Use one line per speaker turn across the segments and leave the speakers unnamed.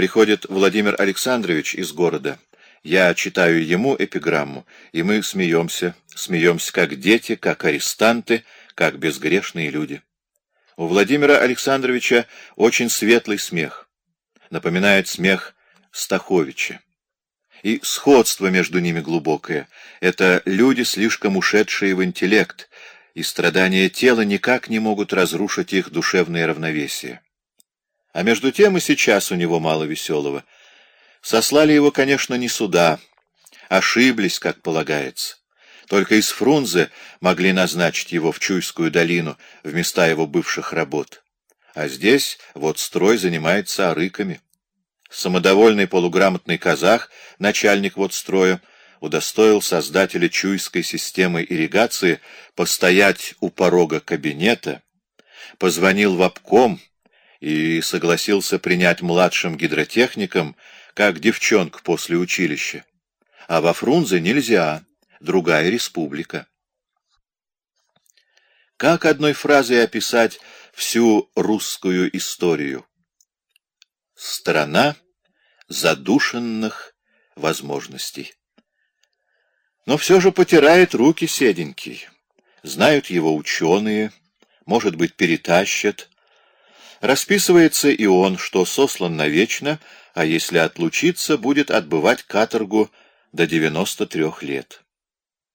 Приходит Владимир Александрович из города. Я читаю ему эпиграмму, и мы смеемся, смеемся как дети, как арестанты, как безгрешные люди. У Владимира Александровича очень светлый смех. Напоминает смех Стаховича. И сходство между ними глубокое. Это люди, слишком ушедшие в интеллект, и страдания тела никак не могут разрушить их душевное равновесие. А между тем и сейчас у него мало веселого. Сослали его, конечно, не сюда. Ошиблись, как полагается. Только из Фрунзе могли назначить его в Чуйскую долину, в места его бывших работ. А здесь вот строй занимается арыками. Самодовольный полуграмотный казах, начальник вот строя, удостоил создателя Чуйской системы ирригации постоять у порога кабинета, позвонил в обком и согласился принять младшим гидротехником, как девчонку после училища. А во Фрунзе нельзя другая республика. Как одной фразой описать всю русскую историю? Страна задушенных возможностей. Но все же потирает руки седенький. Знают его ученые, может быть, перетащат. Расписывается и он, что сослан навечно, а если отлучиться, будет отбывать каторгу до 93 лет.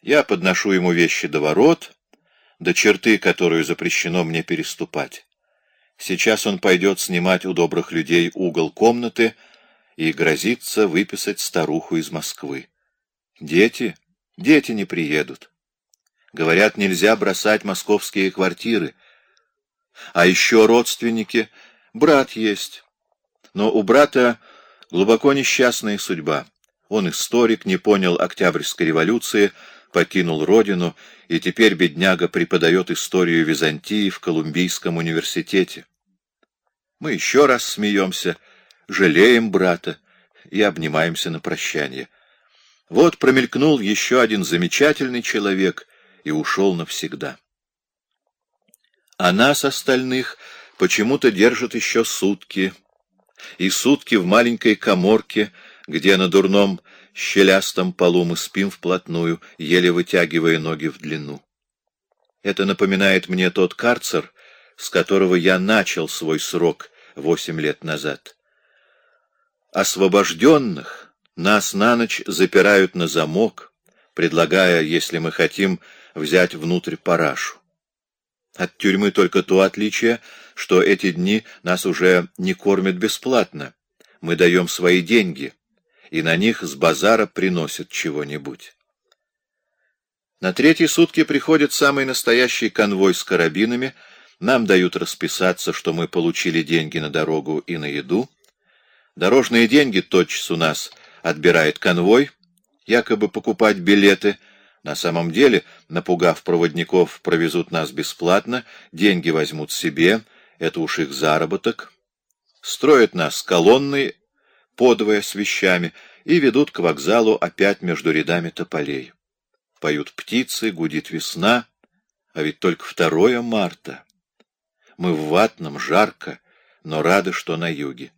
Я подношу ему вещи до ворот, до черты, которую запрещено мне переступать. Сейчас он пойдет снимать у добрых людей угол комнаты и грозится выписать старуху из Москвы. Дети? Дети не приедут. Говорят, нельзя бросать московские квартиры. А еще родственники. Брат есть. Но у брата глубоко несчастная судьба. Он историк, не понял Октябрьской революции, покинул родину, и теперь бедняга преподает историю Византии в Колумбийском университете. Мы еще раз смеемся, жалеем брата и обнимаемся на прощание. Вот промелькнул еще один замечательный человек и ушел навсегда. А нас, остальных, почему-то держат еще сутки, и сутки в маленькой коморке, где на дурном щелястом полу мы спим вплотную, еле вытягивая ноги в длину. Это напоминает мне тот карцер, с которого я начал свой срок восемь лет назад. Освобожденных нас на ночь запирают на замок, предлагая, если мы хотим, взять внутрь парашу. От тюрьмы только то отличие, что эти дни нас уже не кормят бесплатно. Мы даем свои деньги — и на них с базара приносят чего-нибудь. На третьи сутки приходит самый настоящий конвой с карабинами, нам дают расписаться, что мы получили деньги на дорогу и на еду. Дорожные деньги тотчас у нас отбирает конвой, якобы покупать билеты. На самом деле, напугав проводников, провезут нас бесплатно, деньги возьмут себе, это уж их заработок. Строят нас колонны подвое с вещами, и ведут к вокзалу опять между рядами тополей. Поют птицы, гудит весна, а ведь только второе марта. Мы в ватном, жарко, но рады, что на юге.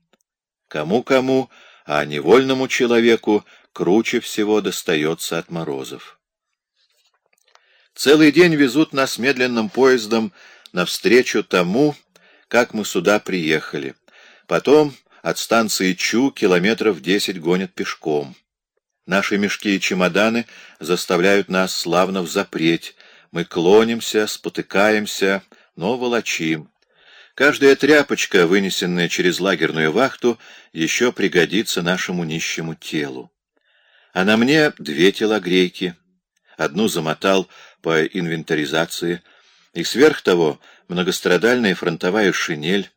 Кому-кому, а невольному человеку круче всего достается от морозов. Целый день везут нас медленным поездом навстречу тому, как мы сюда приехали. Потом от станции Чу километров десять гонят пешком. Наши мешки и чемоданы заставляют нас славно взапреть. Мы клонимся, спотыкаемся, но волочим. Каждая тряпочка, вынесенная через лагерную вахту, еще пригодится нашему нищему телу. А на мне две телогрейки. Одну замотал по инвентаризации, и сверх того многострадальная фронтовая шинель,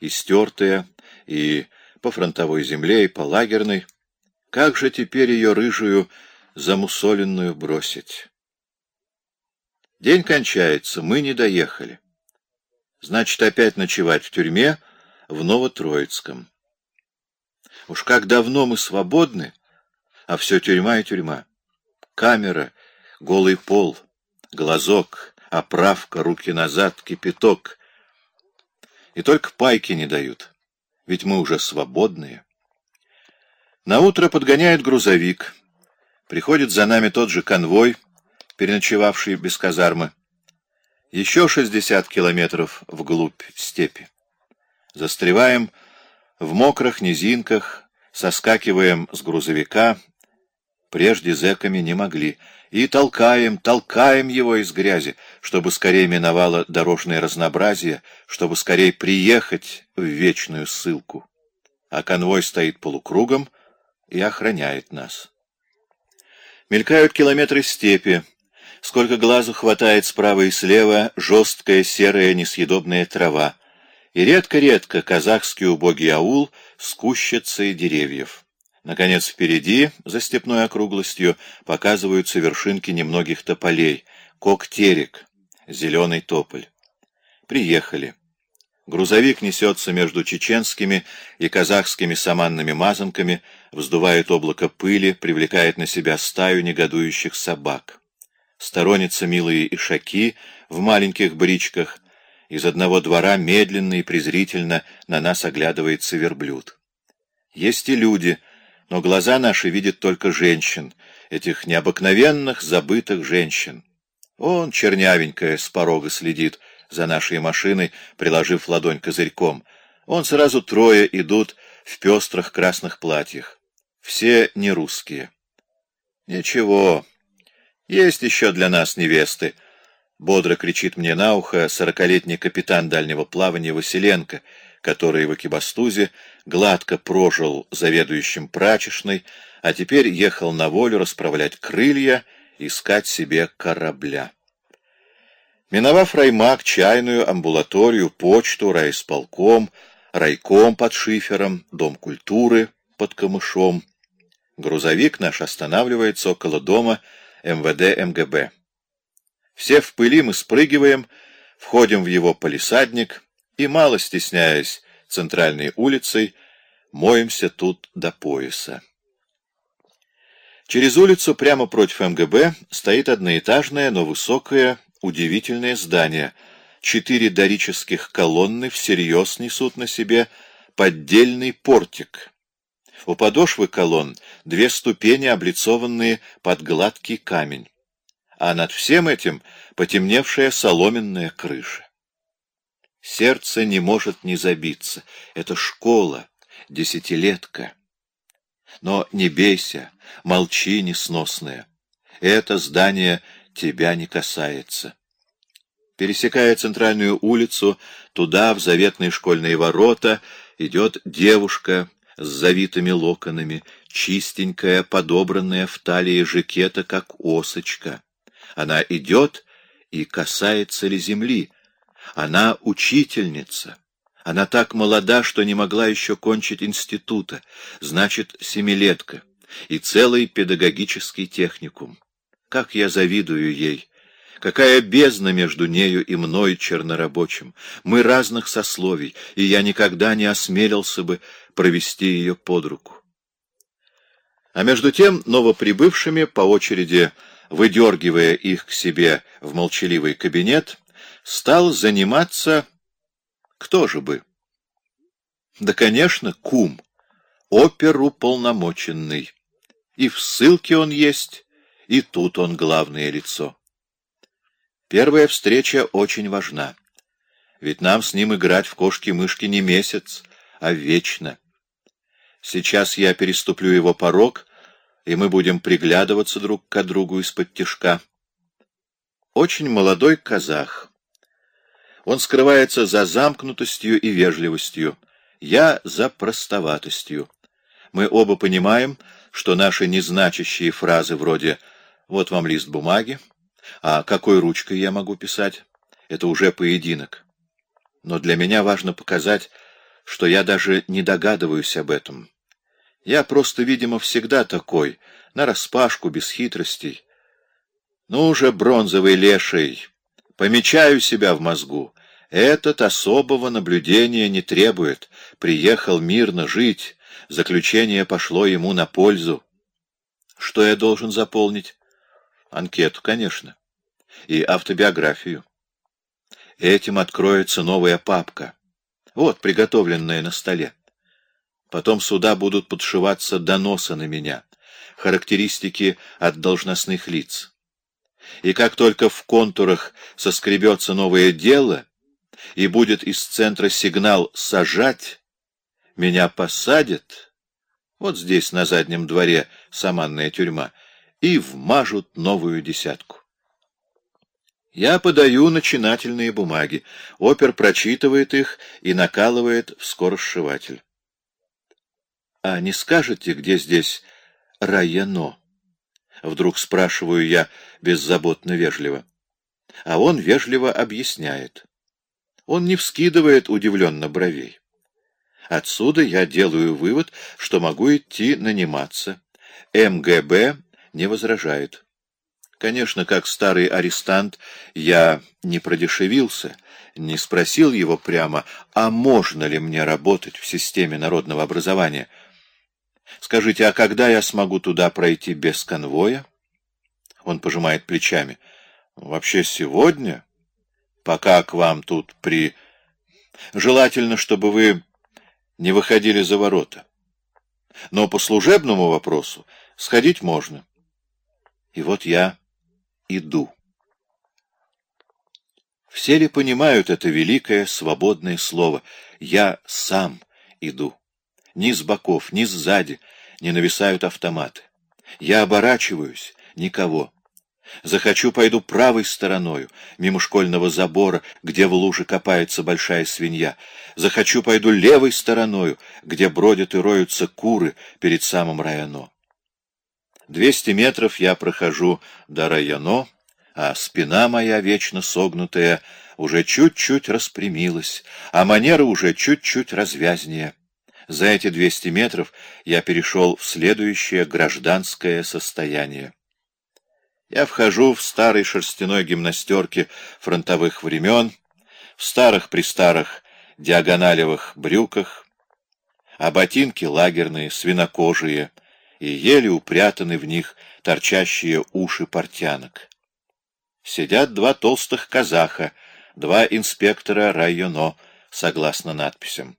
истертая, и по фронтовой земле, и по лагерной. Как же теперь ее рыжую замусоленную бросить? День кончается, мы не доехали. Значит, опять ночевать в тюрьме в Новотроицком. Уж как давно мы свободны, а все тюрьма и тюрьма. Камера, голый пол, глазок, оправка, руки назад, кипяток. И только пайки не дают ведь мы уже свободные. На утро подгоняет грузовик. Приходит за нами тот же конвой, переночевавший без казармы. Еще 60 километров вглубь степи. Застреваем в мокрых низинках, соскакиваем с грузовика, прежде зэками не могли, и толкаем, толкаем его из грязи, чтобы скорее миновало дорожное разнообразие, чтобы скорее приехать в вечную ссылку. А конвой стоит полукругом и охраняет нас. Мелькают километры степи, сколько глазу хватает справа и слева жесткая серая несъедобная трава, и редко-редко казахский убогий аул с кущицей деревьев. Наконец, впереди, за степной округлостью, показываются вершинки немногих тополей, коктерик, зеленый тополь. Приехали. Грузовик несется между чеченскими и казахскими саманными мазанками, вздувает облако пыли, привлекает на себя стаю негодующих собак. Сторонятся милые ишаки в маленьких бричках. Из одного двора медленно и презрительно на нас оглядывается верблюд. Есть и люди — но глаза наши видят только женщин, этих необыкновенных, забытых женщин. Он, чернявенькая, с порога следит за нашей машиной, приложив ладонь козырьком. Он сразу трое идут в пестрых красных платьях. Все не русские. Ничего, есть еще для нас невесты. Бодро кричит мне на ухо сорокалетний капитан дальнего плавания Василенко — который в Экибастузе гладко прожил заведующим прачечной, а теперь ехал на волю расправлять крылья, искать себе корабля. Миновав раймак, чайную, амбулаторию, почту, райисполком, райком под шифером, дом культуры под камышом, грузовик наш останавливается около дома МВД МГБ. Все в пыли мы спрыгиваем, входим в его палисадник — и, мало стесняясь центральной улицей, моемся тут до пояса. Через улицу прямо против МГБ стоит одноэтажное, но высокое, удивительное здание. Четыре дорических колонны всерьез несут на себе поддельный портик. У подошвы колонн две ступени, облицованные под гладкий камень, а над всем этим потемневшая соломенная крыша. Сердце не может не забиться. Это школа, десятилетка. Но не бейся, молчи, несносная. Это здание тебя не касается. Пересекая центральную улицу, туда, в заветные школьные ворота, идет девушка с завитыми локонами, чистенькая, подобранная в талии жакета, как осочка. Она идет и касается ли земли, она учительница. Она так молода, что не могла еще кончить института, значит, семилетка, и целый педагогический техникум. Как я завидую ей! Какая бездна между нею и мной, чернорабочим! Мы разных сословий, и я никогда не осмелился бы провести ее под руку. А между тем новоприбывшими, по очереди выдергивая их к себе в молчаливый кабинет, стал заниматься... Кто же бы? Да, конечно, кум, оперуполномоченный. И в ссылке он есть, и тут он главное лицо. Первая встреча очень важна. Ведь нам с ним играть в кошки-мышки не месяц, а вечно. Сейчас я переступлю его порог, и мы будем приглядываться друг к другу из-под тишка. Очень молодой казах, он скрывается за замкнутостью и вежливостью. Я за простоватостью. Мы оба понимаем, что наши незначащие фразы вроде «вот вам лист бумаги», «а какой ручкой я могу писать» — это уже поединок. Но для меня важно показать, что я даже не догадываюсь об этом. Я просто, видимо, всегда такой, нараспашку, без хитростей. Ну же, бронзовый леший, помечаю себя в мозгу. Этот особого наблюдения не требует. Приехал мирно жить. Заключение пошло ему на пользу. Что я должен заполнить? Анкету, конечно. И автобиографию. Этим откроется новая папка. Вот, приготовленная на столе. Потом сюда будут подшиваться доносы на меня, характеристики от должностных лиц. И как только в контурах соскребется новое дело и будет из центра сигнал «сажать», меня посадят, вот здесь на заднем дворе саманная тюрьма, и вмажут новую десятку. Я подаю начинательные бумаги. Опер прочитывает их и накалывает в скоросшиватель. А не скажете, где здесь Райено? Вдруг спрашиваю я беззаботно вежливо. А он вежливо объясняет. Он не вскидывает удивленно бровей. Отсюда я делаю вывод, что могу идти наниматься. МГБ не возражает. Конечно, как старый арестант, я не продешевился, не спросил его прямо, а можно ли мне работать в системе народного образования. Скажите, а когда я смогу туда пройти без конвоя? Он пожимает плечами. Вообще сегодня, пока к вам тут при... Желательно, чтобы вы не выходили за ворота. Но по служебному вопросу сходить можно. И вот я иду. Все ли понимают это великое свободное слово «я сам иду»? Ни с боков, ни сзади не нависают автоматы. Я оборачиваюсь — никого. Захочу, пойду правой стороною, мимо школьного забора, где в луже копается большая свинья. Захочу, пойду левой стороною, где бродят и роются куры перед самым районо. Двести метров я прохожу до районо, а спина моя, вечно согнутая, уже чуть-чуть распрямилась, а манера уже чуть-чуть развязнее. За эти двести метров я перешел в следующее гражданское состояние. Я вхожу в старой шерстяной гимнастерке фронтовых времен, в старых-престарых диагоналевых брюках, а ботинки лагерные, свинокожие — и еле упрятаны в них торчащие уши портянок. Сидят два толстых казаха, два инспектора районо, согласно надписям.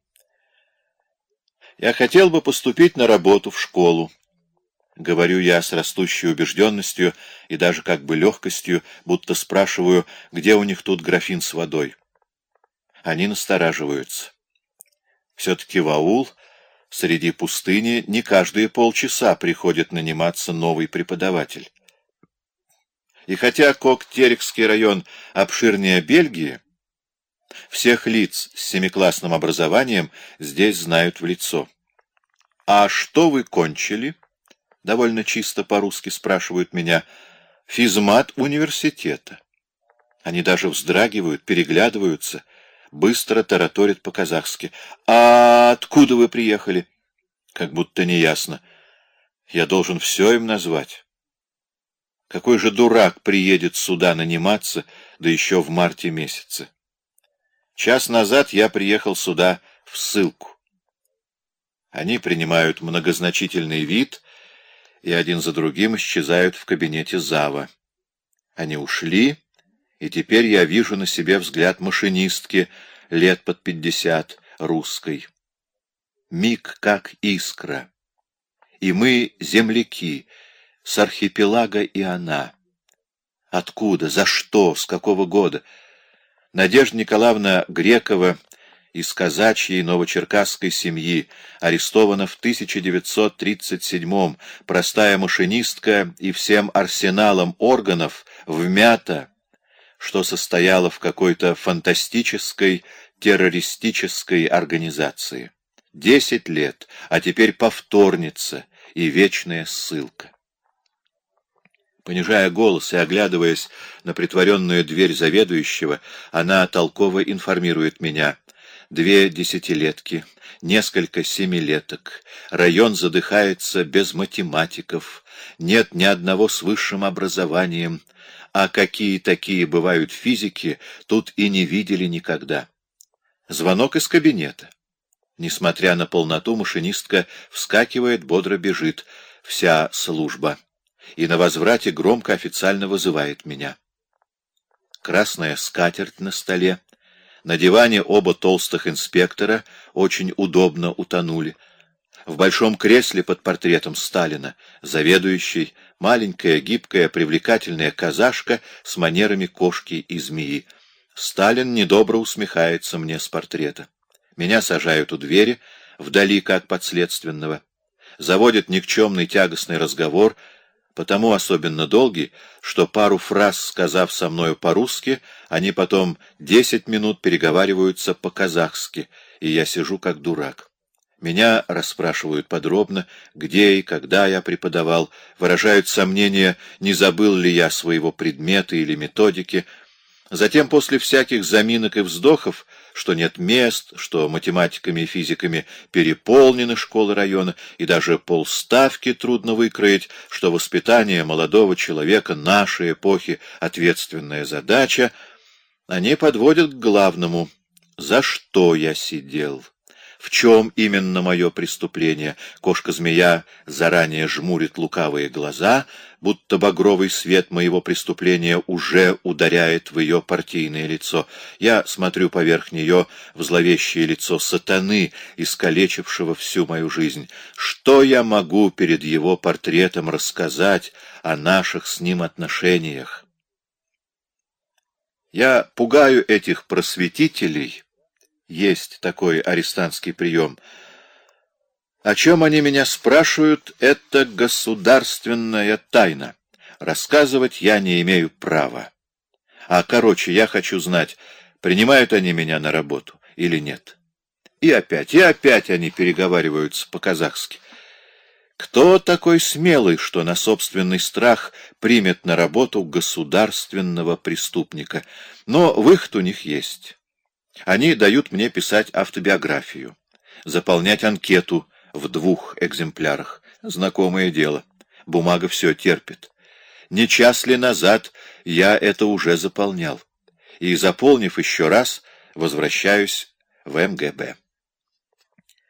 Я хотел бы поступить на работу в школу. Говорю я с растущей убежденностью и даже как бы легкостью, будто спрашиваю, где у них тут графин с водой. Они настораживаются. Все-таки в аул Среди пустыни не каждые полчаса приходит наниматься новый преподаватель. И хотя Коктерикский район обширнее Бельгии, всех лиц с семиклассным образованием здесь знают в лицо. «А что вы кончили?» — довольно чисто по-русски спрашивают меня. «Физмат университета». Они даже вздрагивают, переглядываются — быстро тараторит по-казахски. «А откуда вы приехали?» Как будто неясно. Я должен все им назвать. Какой же дурак приедет сюда наниматься, да еще в марте месяце? Час назад я приехал сюда в ссылку. Они принимают многозначительный вид и один за другим исчезают в кабинете Зава. Они ушли и теперь я вижу на себе взгляд машинистки, лет под пятьдесят, русской. Миг как искра. И мы земляки, с архипелага и она. Откуда, за что, с какого года? Надежда Николаевна Грекова из казачьей новочеркасской семьи, арестована в 1937-м, простая машинистка и всем арсеналом органов, вмята, что состояло в какой-то фантастической террористической организации. Десять лет, а теперь повторница и вечная ссылка. Понижая голос и оглядываясь на притворенную дверь заведующего, она толково информирует меня. Две десятилетки, несколько семилеток, район задыхается без математиков, нет ни одного с высшим образованием, а какие такие бывают физики, тут и не видели никогда. Звонок из кабинета. Несмотря на полноту, машинистка вскакивает, бодро бежит. Вся служба. И на возврате громко официально вызывает меня. Красная скатерть на столе. На диване оба толстых инспектора очень удобно утонули. В большом кресле под портретом Сталина, заведующий, маленькая, гибкая, привлекательная казашка с манерами кошки и змеи. Сталин недобро усмехается мне с портрета. Меня сажают у двери, вдали как подследственного. Заводят никчемный тягостный разговор, потому особенно долгий, что пару фраз, сказав со мною по-русски, они потом десять минут переговариваются по-казахски, и я сижу как дурак. Меня расспрашивают подробно, где и когда я преподавал, выражают сомнения, не забыл ли я своего предмета или методики. Затем, после всяких заминок и вздохов, что нет мест, что математиками и физиками переполнены школы района, и даже полставки трудно выкроить, что воспитание молодого человека нашей эпохи — ответственная задача, они подводят к главному — за что я сидел. В чем именно мое преступление? Кошка-змея заранее жмурит лукавые глаза, будто багровый свет моего преступления уже ударяет в ее партийное лицо. Я смотрю поверх нее в зловещее лицо сатаны, искалечившего всю мою жизнь. Что я могу перед его портретом рассказать о наших с ним отношениях? Я пугаю этих просветителей есть такой арестантский прием. О чем они меня спрашивают, это государственная тайна. Рассказывать я не имею права. А, короче, я хочу знать, принимают они меня на работу или нет. И опять, и опять они переговариваются по-казахски. Кто такой смелый, что на собственный страх примет на работу государственного преступника? Но выход у них есть. Они дают мне писать автобиографию, заполнять анкету в двух экземплярах. Знакомое дело. Бумага все терпит. Не час ли назад я это уже заполнял. И, заполнив еще раз, возвращаюсь в МГБ.